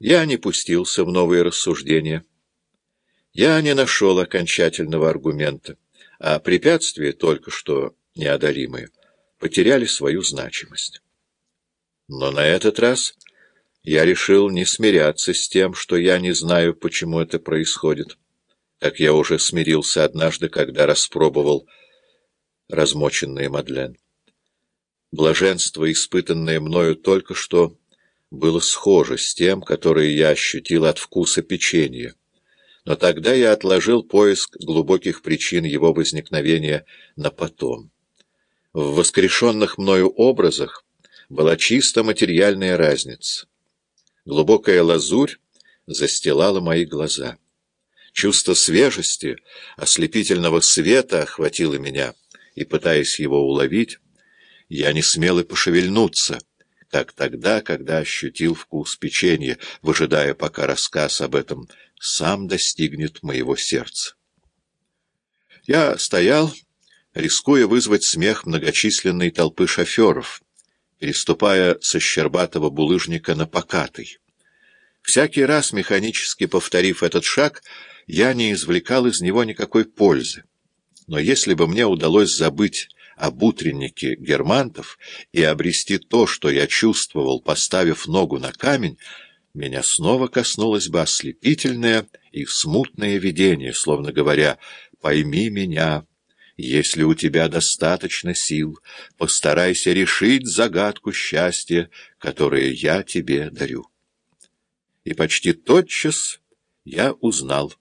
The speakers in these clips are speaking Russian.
Я не пустился в новые рассуждения. Я не нашел окончательного аргумента, а препятствия, только что неодолимые, потеряли свою значимость. Но на этот раз я решил не смиряться с тем, что я не знаю, почему это происходит, как я уже смирился однажды, когда распробовал размоченные Мадлен. Блаженство, испытанное мною только что, было схоже с тем, которое я ощутил от вкуса печенья. Но тогда я отложил поиск глубоких причин его возникновения на потом. В воскрешенных мною образах была чисто материальная разница. Глубокая лазурь застилала мои глаза. Чувство свежести, ослепительного света охватило меня, и, пытаясь его уловить, я не смел и пошевельнуться — как тогда, когда ощутил вкус печенья, выжидая, пока рассказ об этом сам достигнет моего сердца. Я стоял, рискуя вызвать смех многочисленной толпы шоферов, переступая со щербатого булыжника на покатый. Всякий раз, механически повторив этот шаг, я не извлекал из него никакой пользы. Но если бы мне удалось забыть об утреннике германтов и обрести то, что я чувствовал, поставив ногу на камень, меня снова коснулось бы ослепительное и смутное видение, словно говоря «пойми меня». Если у тебя достаточно сил, постарайся решить загадку счастья, которое я тебе дарю. И почти тотчас я узнал.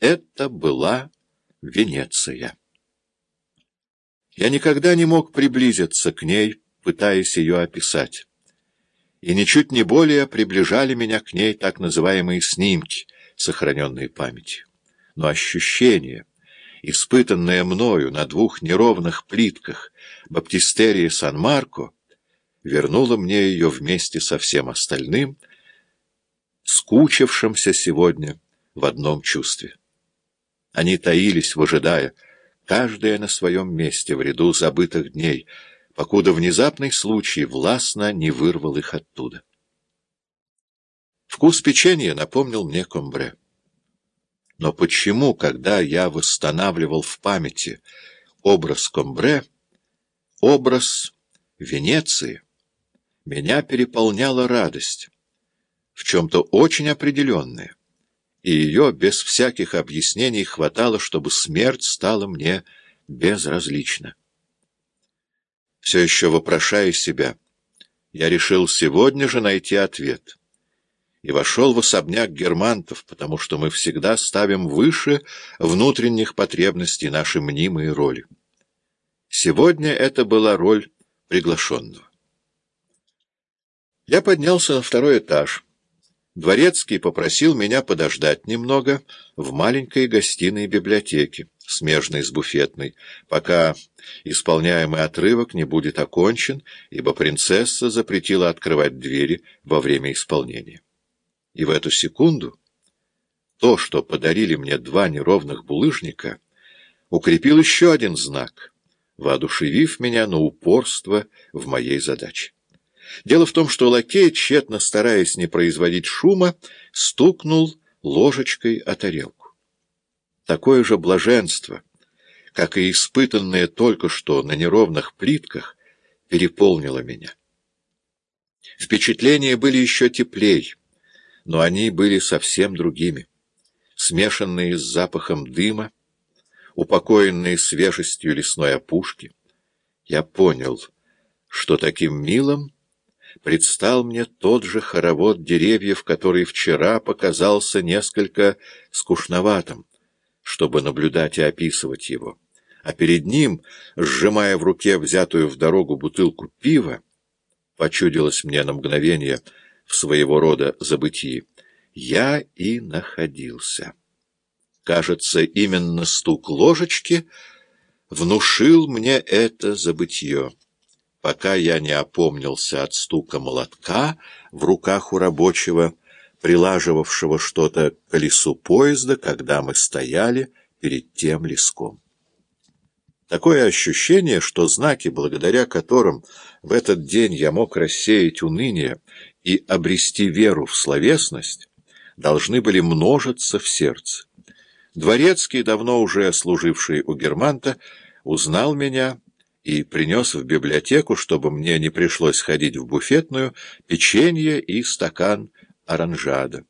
Это была Венеция. Я никогда не мог приблизиться к ней, пытаясь ее описать. И ничуть не более приближали меня к ней так называемые снимки, сохраненные памятью. Но ощущение, испытанное мною на двух неровных плитках баптистерии Сан-Марко, вернуло мне ее вместе со всем остальным, скучившимся сегодня в одном чувстве. Они таились, выжидая, каждая на своем месте в ряду забытых дней, покуда внезапный случай властно не вырвал их оттуда. Вкус печенья напомнил мне комбре. Но почему, когда я восстанавливал в памяти образ комбре, образ Венеции, меня переполняла радость, в чем-то очень определенная? И ее без всяких объяснений хватало, чтобы смерть стала мне безразлична. Все еще вопрошая себя, я решил сегодня же найти ответ. И вошел в особняк германтов, потому что мы всегда ставим выше внутренних потребностей наши мнимые роли. Сегодня это была роль приглашенного. Я поднялся на второй этаж. Дворецкий попросил меня подождать немного в маленькой гостиной библиотеки, смежной с буфетной, пока исполняемый отрывок не будет окончен, ибо принцесса запретила открывать двери во время исполнения. И в эту секунду то, что подарили мне два неровных булыжника, укрепил еще один знак, воодушевив меня на упорство в моей задаче. Дело в том, что лакей, тщетно стараясь не производить шума, стукнул ложечкой о тарелку. Такое же блаженство, как и испытанное только что на неровных плитках, переполнило меня. Впечатления были еще теплей, но они были совсем другими, смешанные с запахом дыма, упокоенные свежестью лесной опушки. Я понял, что таким милым предстал мне тот же хоровод деревьев, который вчера показался несколько скучноватым, чтобы наблюдать и описывать его. А перед ним, сжимая в руке взятую в дорогу бутылку пива, почудилось мне на мгновение в своего рода забытии, я и находился. Кажется, именно стук ложечки внушил мне это забытье пока я не опомнился от стука молотка в руках у рабочего, прилаживавшего что-то к колесу поезда, когда мы стояли перед тем леском. Такое ощущение, что знаки, благодаря которым в этот день я мог рассеять уныние и обрести веру в словесность должны были множиться в сердце. Дворецкий, давно уже служивший у Германта, узнал меня и принес в библиотеку, чтобы мне не пришлось ходить в буфетную, печенье и стакан оранжада.